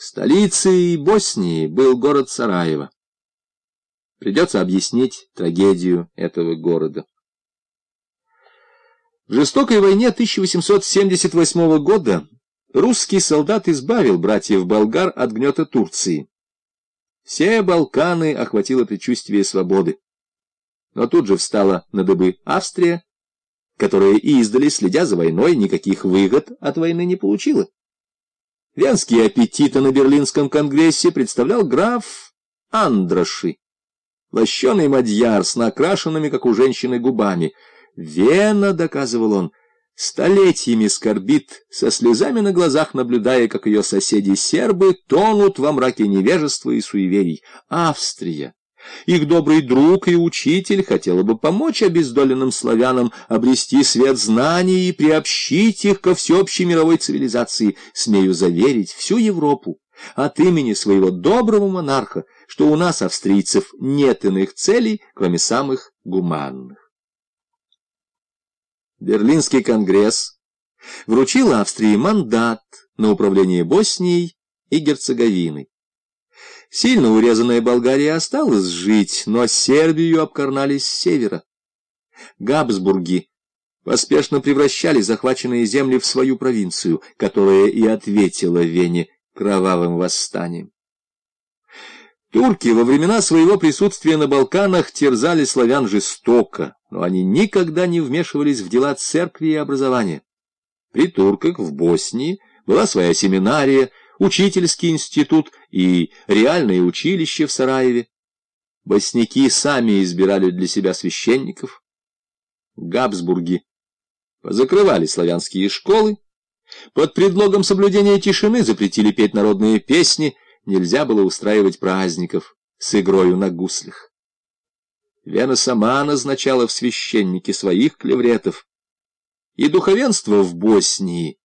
Столицей Боснии был город Сараево. Придется объяснить трагедию этого города. В жестокой войне 1878 года русский солдат избавил братьев болгар от гнета Турции. Все Балканы охватило предчувствие свободы. Но тут же встала на дыбы Австрия, которая издали, следя за войной, никаких выгод от войны не получила. Венские аппетиты на Берлинском конгрессе представлял граф Андроши, лощеный мадьяр с накрашенными, как у женщины, губами. Вена, доказывал он, столетиями скорбит, со слезами на глазах наблюдая, как ее соседи-сербы тонут во мраке невежества и суеверий. Австрия их добрый друг и учитель хотела бы помочь обездоленным славянам обрести свет знаний и приобщить их ко всеобщей мировой цивилизации, смею заверить всю Европу от имени своего доброго монарха, что у нас, австрийцев, нет иных целей, кроме самых гуманных. Берлинский конгресс вручил Австрии мандат на управление Боснией и Герцеговиной. Сильно урезанная Болгария осталась жить, но Сербию обкорнали с севера. Габсбурги поспешно превращали захваченные земли в свою провинцию, которая и ответила Вене кровавым восстанием. Турки во времена своего присутствия на Балканах терзали славян жестоко, но они никогда не вмешивались в дела церкви и образования. При турках в Боснии была своя семинария, учительский институт и реальное училище в Сараеве. Босняки сами избирали для себя священников. Габсбурги позакрывали славянские школы, под предлогом соблюдения тишины запретили петь народные песни, нельзя было устраивать праздников с игрою на гуслях. Вена сама назначала в священники своих клевретов, и духовенство в Боснии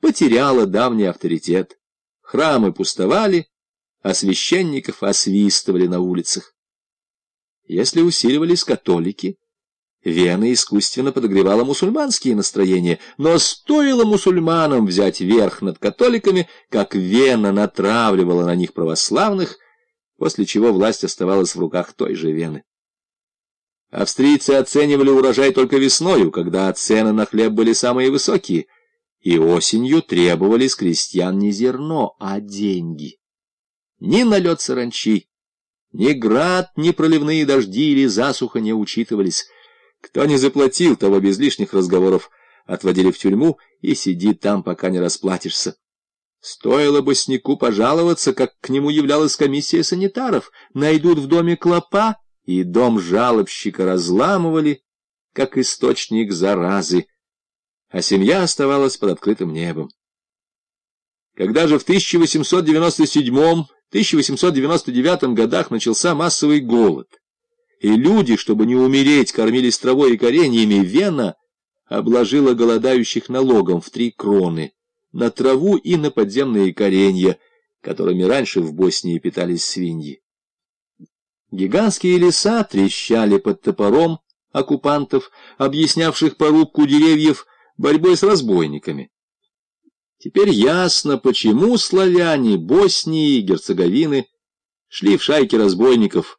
потеряло давний авторитет. Храмы пустовали, а священников освистывали на улицах. Если усиливались католики, Вена искусственно подогревала мусульманские настроения, но стоило мусульманам взять верх над католиками, как Вена натравливала на них православных, после чего власть оставалась в руках той же Вены. Австрийцы оценивали урожай только весною, когда цены на хлеб были самые высокие — и осенью требовали с крестьян не зерно, а деньги. Ни налет саранчи, ни град, ни проливные дожди или засуха не учитывались. Кто не заплатил, того без лишних разговоров отводили в тюрьму и сиди там, пока не расплатишься. Стоило бы снику пожаловаться, как к нему являлась комиссия санитаров. Найдут в доме клопа, и дом жалобщика разламывали, как источник заразы а семья оставалась под открытым небом. Когда же в 1897-1899 годах начался массовый голод, и люди, чтобы не умереть, кормились травой и кореньями, Вена обложила голодающих налогом в три кроны на траву и на подземные коренья, которыми раньше в Боснии питались свиньи. Гигантские леса трещали под топором оккупантов, объяснявших порубку деревьев борьбой с разбойниками. Теперь ясно, почему славяне Боснии и Герцеговины шли в шайки разбойников,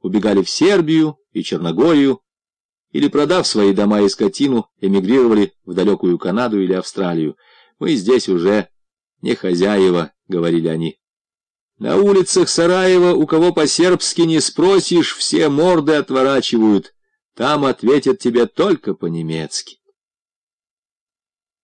убегали в Сербию и Черногорию, или, продав свои дома и скотину, эмигрировали в далекую Канаду или Австралию. Мы здесь уже не хозяева, — говорили они. На улицах Сараева, у кого по-сербски не спросишь, все морды отворачивают. Там ответят тебе только по-немецки.